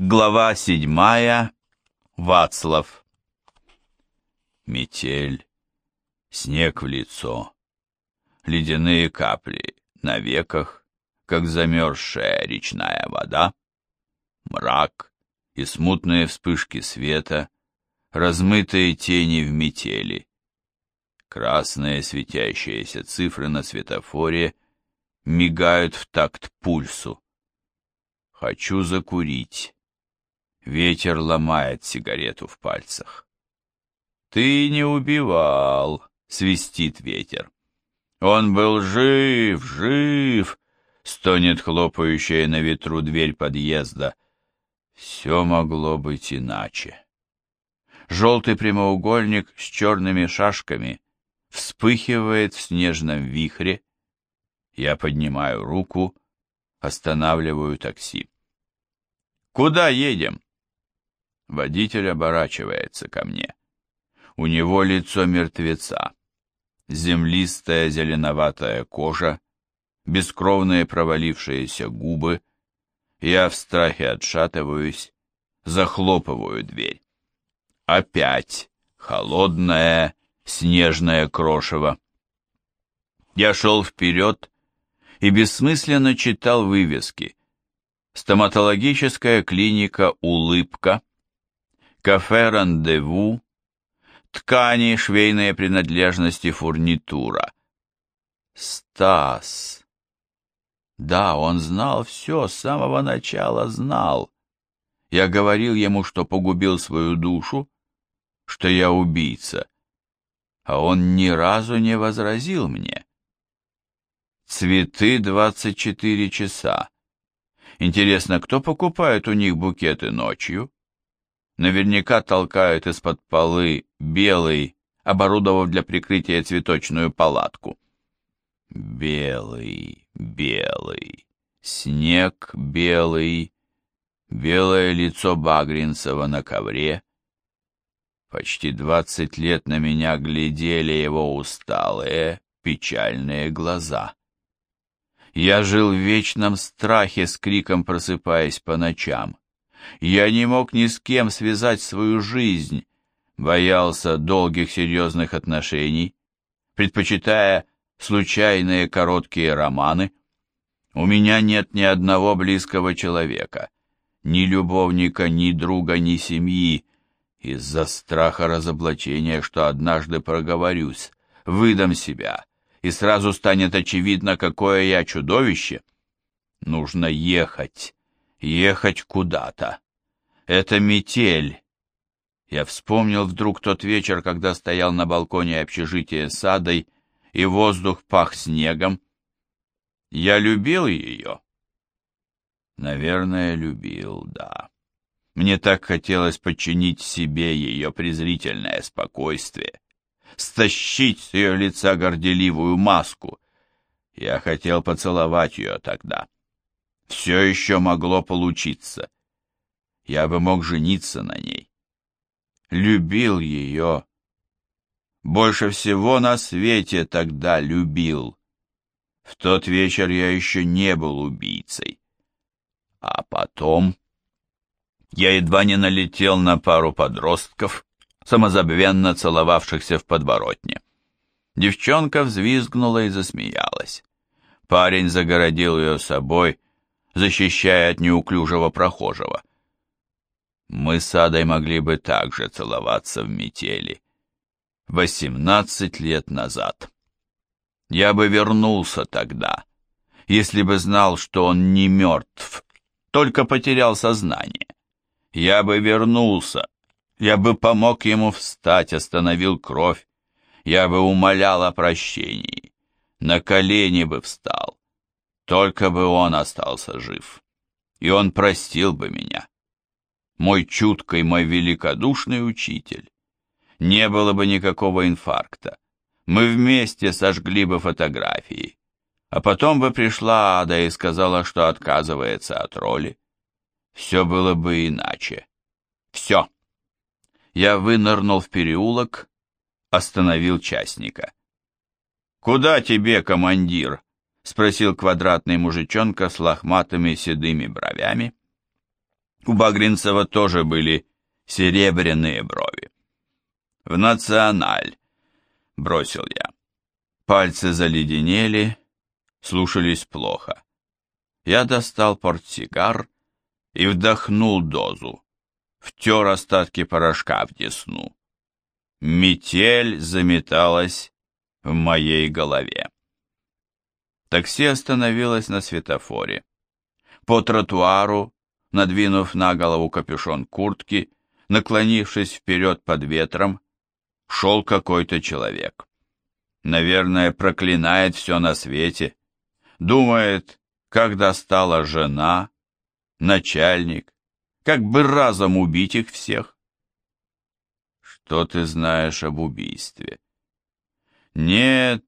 Глава седьмая. Вацлав. Метель, снег в лицо, ледяные капли на веках, как замерзшая речная вода, мрак и смутные вспышки света, размытые тени в метели. Красные светящиеся цифры на светофоре мигают в такт пульсу. Хочу закурить. Ветер ломает сигарету в пальцах. «Ты не убивал», — свистит ветер. «Он был жив, жив», — стонет хлопающая на ветру дверь подъезда. Все могло быть иначе. Желтый прямоугольник с черными шашками вспыхивает в снежном вихре. Я поднимаю руку, останавливаю такси. «Куда едем?» Водитель оборачивается ко мне. У него лицо мертвеца. Землистая зеленоватая кожа, бескровные провалившиеся губы. Я в страхе отшатываюсь, захлопываю дверь. Опять холодное снежное крошево. Я шел вперед и бессмысленно читал вывески. Стоматологическая клиника «Улыбка», кафе «Рандеву», ткани, швейные принадлежности, фурнитура. Стас. Да, он знал все, с самого начала знал. Я говорил ему, что погубил свою душу, что я убийца, а он ни разу не возразил мне. Цветы двадцать четыре часа. Интересно, кто покупает у них букеты ночью? Наверняка толкают из-под полы белый, оборудовав для прикрытия цветочную палатку. Белый, белый, снег белый, белое лицо Багринцева на ковре. Почти двадцать лет на меня глядели его усталые, печальные глаза. Я жил в вечном страхе, с криком просыпаясь по ночам. Я не мог ни с кем связать свою жизнь, боялся долгих серьезных отношений, предпочитая случайные короткие романы. У меня нет ни одного близкого человека, ни любовника, ни друга, ни семьи, из-за страха разоблачения, что однажды проговорюсь, выдам себя, и сразу станет очевидно, какое я чудовище. Нужно ехать, ехать куда-то. Это метель. Я вспомнил вдруг тот вечер, когда стоял на балконе общежития с Адой, и воздух пах снегом. Я любил ее. Наверное, любил, да. Мне так хотелось подчинить себе ее презрительное спокойствие, стащить с ее лица горделивую маску. Я хотел поцеловать ее тогда все еще могло получиться. Я бы мог жениться на ней. Любил ее. Больше всего на свете тогда любил. В тот вечер я еще не был убийцей. А потом я едва не налетел на пару подростков, самозабвенно целовавшихся в подворотне. Девчонка взвизгнула и засмеялась. Парень загородил ее собой, защищая от неуклюжего прохожего. Мы с Адой могли бы также целоваться в метели. Восемнадцать лет назад. Я бы вернулся тогда, если бы знал, что он не мертв, только потерял сознание. Я бы вернулся, я бы помог ему встать, остановил кровь, я бы умолял о прощении, на колени бы встал. Только бы он остался жив, и он простил бы меня. Мой чуткий, мой великодушный учитель. Не было бы никакого инфаркта. Мы вместе сожгли бы фотографии. А потом бы пришла Ада и сказала, что отказывается от роли. Все было бы иначе. Все. Я вынырнул в переулок, остановил частника. «Куда тебе, командир?» Спросил квадратный мужичонка с лохматыми седыми бровями. У Багринцева тоже были серебряные брови. «В националь», — бросил я. Пальцы заледенели, слушались плохо. Я достал портсигар и вдохнул дозу, втер остатки порошка в десну. Метель заметалась в моей голове. Такси остановилось на светофоре. По тротуару, надвинув на голову капюшон куртки, наклонившись вперед под ветром, шел какой-то человек. Наверное, проклинает все на свете. Думает, когда стала жена, начальник, как бы разом убить их всех. Что ты знаешь об убийстве? Нет,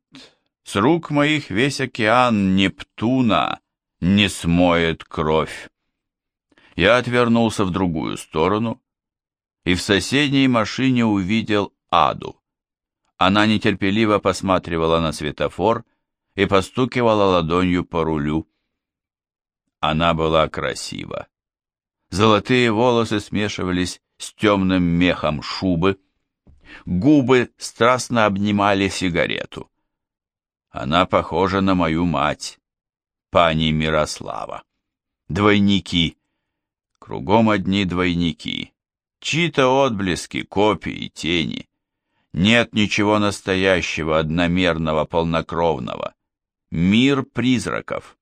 с рук моих весь океан Нептуна не смоет кровь. Я отвернулся в другую сторону и в соседней машине увидел Аду. Она нетерпеливо посматривала на светофор и постукивала ладонью по рулю. Она была красива. Золотые волосы смешивались с темным мехом шубы. Губы страстно обнимали сигарету. Она похожа на мою мать, пани Мирослава. Двойники. Кругом одни двойники. Чьи-то отблески, копии, тени. Нет ничего настоящего, одномерного, полнокровного. Мир призраков.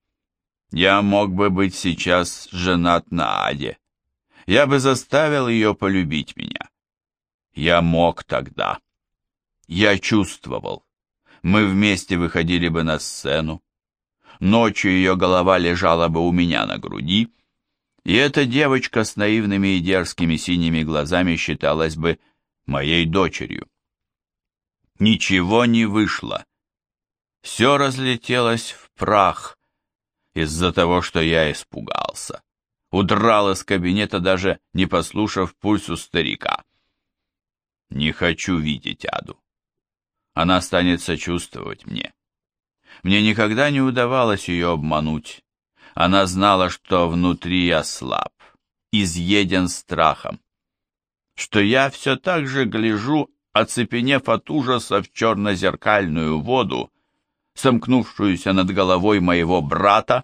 Я мог бы быть сейчас женат на Аде. Я бы заставил ее полюбить меня. Я мог тогда. Я чувствовал. Мы вместе выходили бы на сцену. Ночью ее голова лежала бы у меня на груди, и эта девочка с наивными и дерзкими синими глазами считалась бы моей дочерью. Ничего не вышло. Все разлетелось в прах, из-за того, что я испугался. Удрал из кабинета, даже не послушав пульсу старика. Не хочу видеть Аду. Она станет сочувствовать мне. Мне никогда не удавалось ее обмануть. Она знала, что внутри я слаб, изъеден страхом, что я все так же гляжу, оцепенев от ужаса в черно-зеркальную воду, сомкнувшуюся над головой моего брата,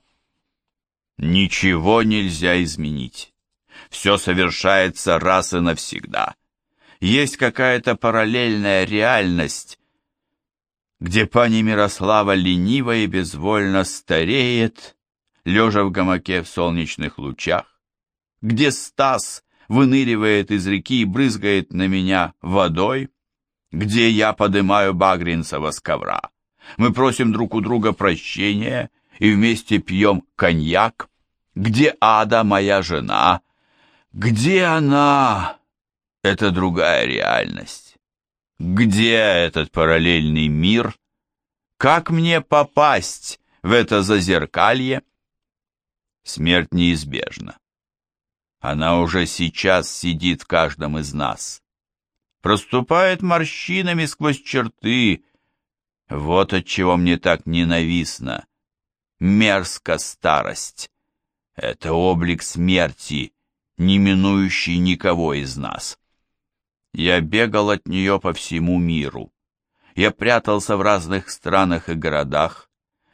ничего нельзя изменить. Все совершается раз и навсегда. Есть какая-то параллельная реальность, где пани Мирослава лениво и безвольно стареет, лежа в гамаке в солнечных лучах, где Стас выныривает из реки и брызгает на меня водой, где я подымаю Багринцева с ковра. Мы просим друг у друга прощения и вместе пьем коньяк. Где Ада, моя жена? Где она? Это другая реальность. Где этот параллельный мир? Как мне попасть в это зазеркалье? Смерть неизбежна. Она уже сейчас сидит в каждом из нас. Проступает морщинами сквозь черты, вот от чего мне так ненавистно. Мерзко старость. Это облик смерти, не минующий никого из нас. Я бегал от нее по всему миру. Я прятался в разных странах и городах.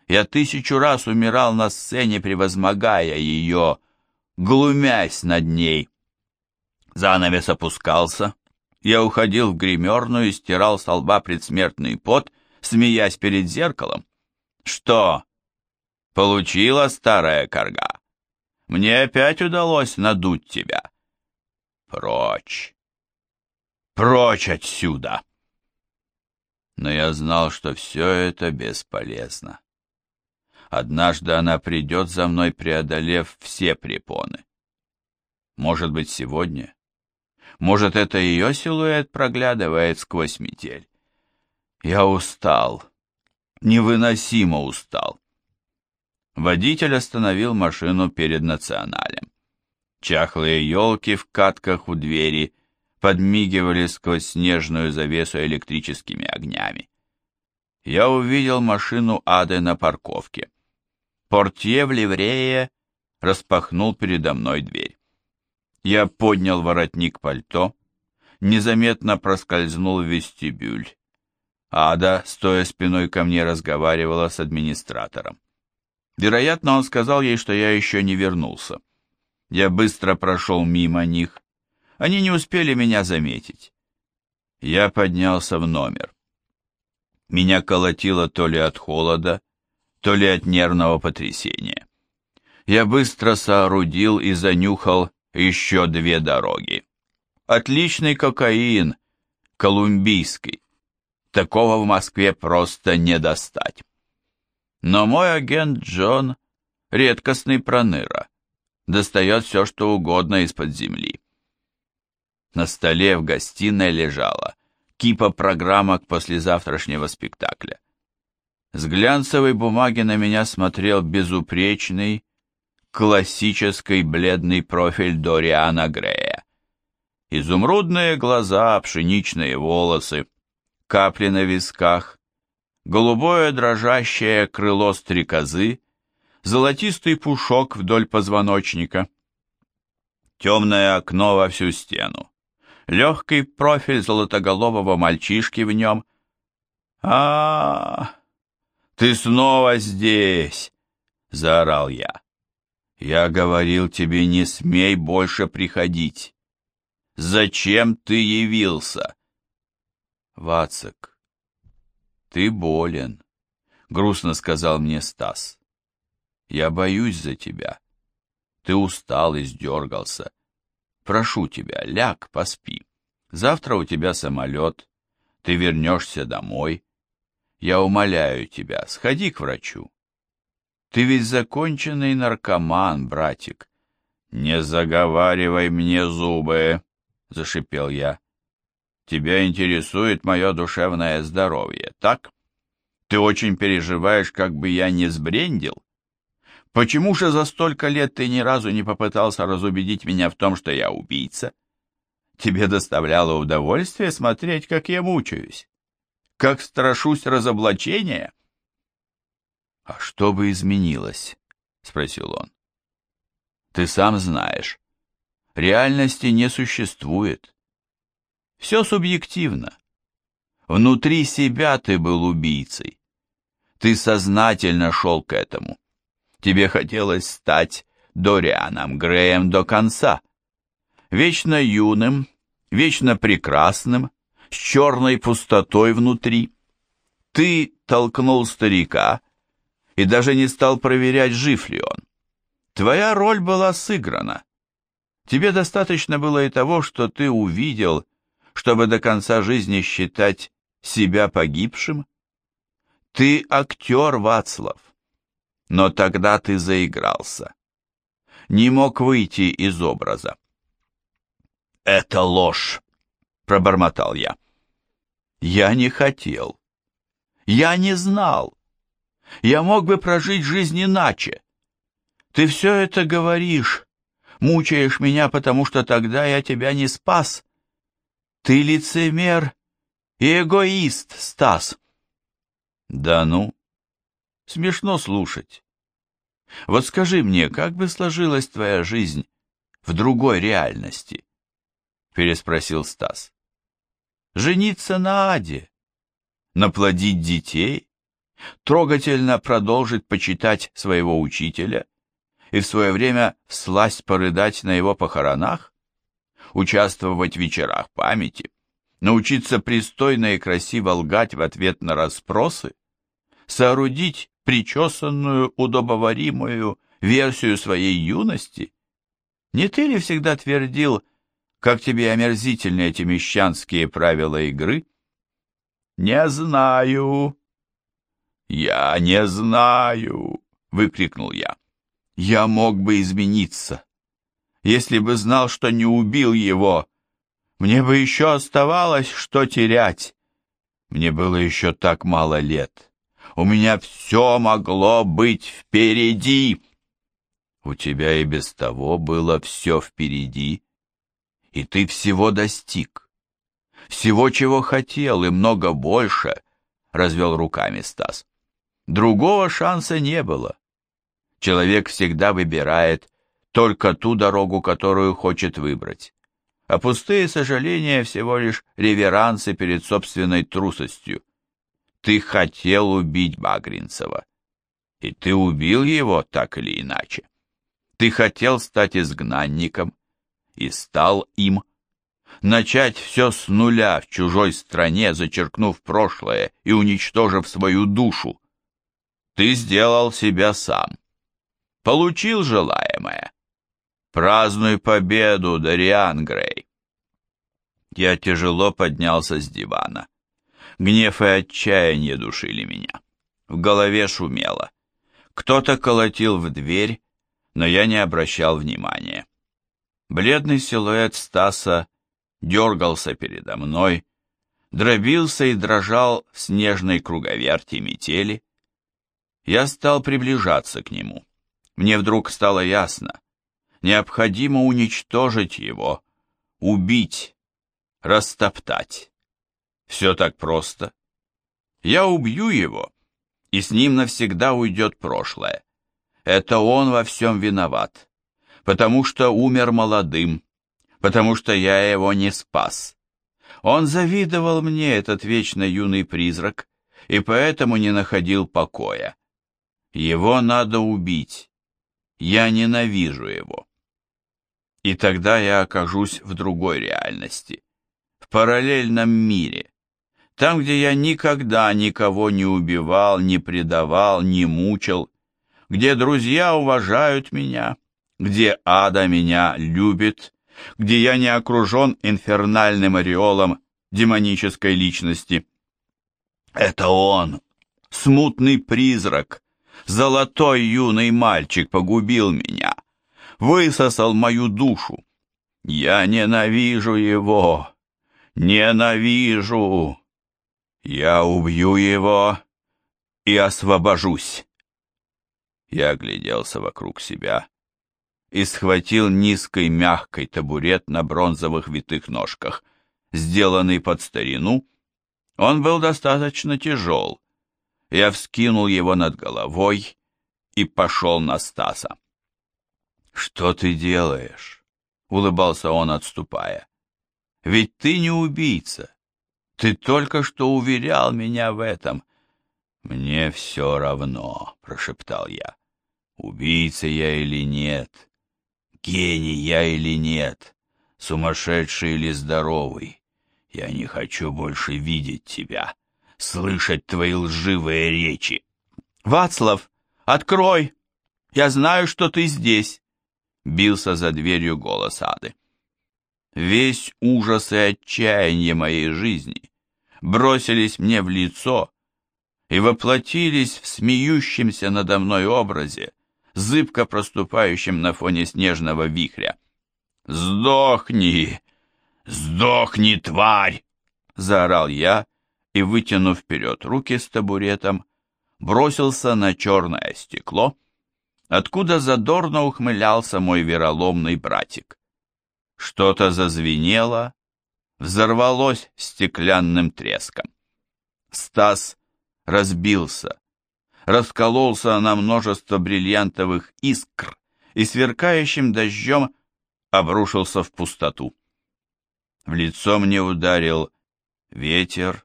Я тысячу раз умирал на сцене, превозмогая ее, глумясь над ней. Занавес опускался. Я уходил в гримерную и стирал с лба предсмертный пот, смеясь перед зеркалом. «Что? Получила старая корга? Мне опять удалось надуть тебя. Прочь! Прочь отсюда!» Но я знал, что все это бесполезно. Однажды она придет за мной, преодолев все препоны. Может быть, сегодня? Может, это ее силуэт проглядывает сквозь метель? Я устал. Невыносимо устал. Водитель остановил машину перед националем. Чахлые елки в катках у двери подмигивали сквозь снежную завесу электрическими огнями. Я увидел машину Ады на парковке. Портье в ливрее распахнул передо мной дверь. Я поднял воротник пальто, незаметно проскользнул в вестибюль. Ада, стоя спиной ко мне, разговаривала с администратором. Вероятно, он сказал ей, что я еще не вернулся. Я быстро прошел мимо них. Они не успели меня заметить. Я поднялся в номер. Меня колотило то ли от холода, то ли от нервного потрясения. Я быстро соорудил и занюхал еще две дороги. Отличный кокаин, колумбийский. Такого в Москве просто не достать. Но мой агент Джон — редкостный проныра. Достает все, что угодно из-под земли. На столе в гостиной лежала кипа программок послезавтрашнего спектакля. С глянцевой бумаги на меня смотрел безупречный, классический бледный профиль Дориана Грея. Изумрудные глаза, пшеничные волосы, капли на висках, голубое дрожащее крыло стрекозы, золотистый пушок вдоль позвоночника, темное окно во всю стену, легкий профиль золотоголового мальчишки в нем. а, -а, -а ты снова здесь!» — заорал я. «Я говорил тебе, не смей больше приходить. Зачем ты явился?» «Вацик, «Ты болен», — грустно сказал мне Стас. «Я боюсь за тебя. Ты устал и сдергался. Прошу тебя, ляг, поспи. Завтра у тебя самолет. Ты вернешься домой. Я умоляю тебя, сходи к врачу. Ты ведь законченный наркоман, братик. Не заговаривай мне зубы, — зашипел я. Тебя интересует мое душевное здоровье, так? Ты очень переживаешь, как бы я не сбрендил? Почему же за столько лет ты ни разу не попытался разубедить меня в том, что я убийца? Тебе доставляло удовольствие смотреть, как я мучаюсь? Как страшусь разоблачения? — А что бы изменилось? — спросил он. — Ты сам знаешь. Реальности не существует. Все субъективно. Внутри себя ты был убийцей. Ты сознательно шел к этому. Тебе хотелось стать Дорианом Греем до конца. Вечно юным, вечно прекрасным, с черной пустотой внутри. Ты толкнул старика и даже не стал проверять, жив ли он. Твоя роль была сыграна. Тебе достаточно было и того, что ты увидел чтобы до конца жизни считать себя погибшим? Ты актер, Вацлав, но тогда ты заигрался. Не мог выйти из образа. «Это ложь!» — пробормотал я. «Я не хотел. Я не знал. Я мог бы прожить жизнь иначе. Ты все это говоришь, мучаешь меня, потому что тогда я тебя не спас. Ты лицемер и эгоист, Стас. Да ну, смешно слушать. Вот скажи мне, как бы сложилась твоя жизнь в другой реальности? Переспросил Стас. Жениться на Аде, наплодить детей, трогательно продолжить почитать своего учителя и в свое время всласть порыдать на его похоронах? участвовать в вечерах памяти, научиться пристойно и красиво лгать в ответ на расспросы, соорудить причесанную, удобоваримую версию своей юности? Не ты ли всегда твердил, как тебе омерзительны эти мещанские правила игры? Не знаю. Я не знаю, выкрикнул я. Я мог бы измениться если бы знал, что не убил его. Мне бы еще оставалось, что терять. Мне было еще так мало лет. У меня все могло быть впереди. У тебя и без того было все впереди, и ты всего достиг. Всего, чего хотел, и много больше, — развел руками Стас. Другого шанса не было. Человек всегда выбирает только ту дорогу, которую хочет выбрать. А пустые сожаления всего лишь реверансы перед собственной трусостью. Ты хотел убить Багринцева. И ты убил его так или иначе. Ты хотел стать изгнанником и стал им. Начать все с нуля в чужой стране, зачеркнув прошлое и уничтожив свою душу. Ты сделал себя сам. Получил желаемое. Празднуй победу, Дариан Грей. Я тяжело поднялся с дивана. Гнев и отчаяние душили меня. В голове шумело. Кто-то колотил в дверь, но я не обращал внимания. Бледный силуэт Стаса дергался передо мной, дробился и дрожал в снежной круговерти метели. Я стал приближаться к нему. Мне вдруг стало ясно. Необходимо уничтожить его, убить, растоптать. Все так просто. Я убью его, и с ним навсегда уйдет прошлое. Это он во всем виноват, потому что умер молодым, потому что я его не спас. Он завидовал мне, этот вечно юный призрак, и поэтому не находил покоя. Его надо убить. Я ненавижу его. И тогда я окажусь в другой реальности, в параллельном мире, там, где я никогда никого не убивал, не предавал, не мучил, где друзья уважают меня, где ада меня любит, где я не окружен инфернальным ореолом демонической личности. Это он, смутный призрак, золотой юный мальчик погубил меня, высосал мою душу. Я ненавижу его, ненавижу. Я убью его и освобожусь. Я огляделся вокруг себя и схватил низкий мягкий табурет на бронзовых витых ножках, сделанный под старину. Он был достаточно тяжел. Я вскинул его над головой и пошел на Стаса. «Что ты делаешь?» — улыбался он, отступая. «Ведь ты не убийца. Ты только что уверял меня в этом». «Мне все равно», — прошептал я. «Убийца я или нет, гений я или нет, сумасшедший или здоровый. Я не хочу больше видеть тебя, слышать твои лживые речи». «Вацлав, открой! Я знаю, что ты здесь!» бился за дверью голос Ады. Весь ужас и отчаяние моей жизни бросились мне в лицо и воплотились в смеющемся надо мной образе, зыбко проступающем на фоне снежного вихря. «Сдохни! Сдохни, тварь!» — заорал я и, вытянув вперед руки с табуретом, бросился на черное стекло, откуда задорно ухмылялся мой вероломный братик. Что-то зазвенело, взорвалось стеклянным треском. Стас разбился, раскололся на множество бриллиантовых искр и сверкающим дождем обрушился в пустоту. В лицо мне ударил ветер,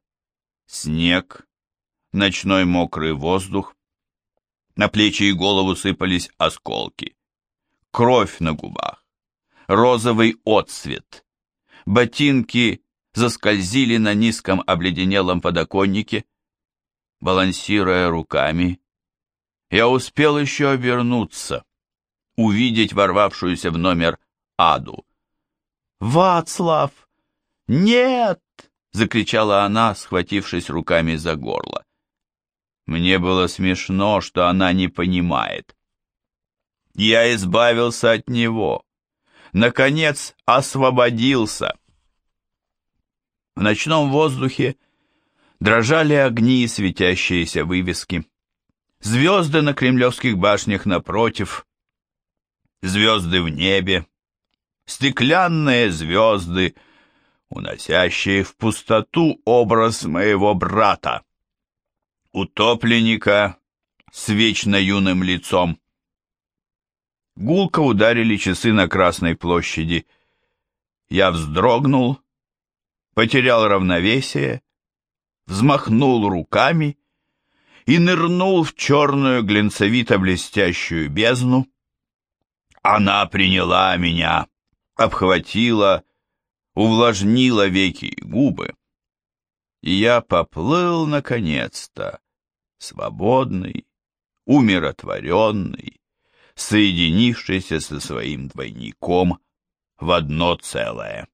снег, ночной мокрый воздух, на плечи и голову сыпались осколки. Кровь на губах. Розовый отсвет. Ботинки заскользили на низком обледенелом подоконнике. Балансируя руками, я успел еще обернуться, увидеть ворвавшуюся в номер Аду. «Вацлав! Нет!» — закричала она, схватившись руками за горло. Мне было смешно, что она не понимает. Я избавился от него. Наконец освободился. В ночном воздухе дрожали огни и светящиеся вывески. Звезды на кремлевских башнях напротив, звезды в небе, стеклянные звезды, уносящие в пустоту образ моего брата утопленника с вечно юным лицом. Гулко ударили часы на Красной площади. Я вздрогнул, потерял равновесие, взмахнул руками и нырнул в черную глинцевито-блестящую бездну. Она приняла меня, обхватила, увлажнила веки и губы. И я поплыл, наконец-то, свободный, умиротворенный, соединившийся со своим двойником в одно целое.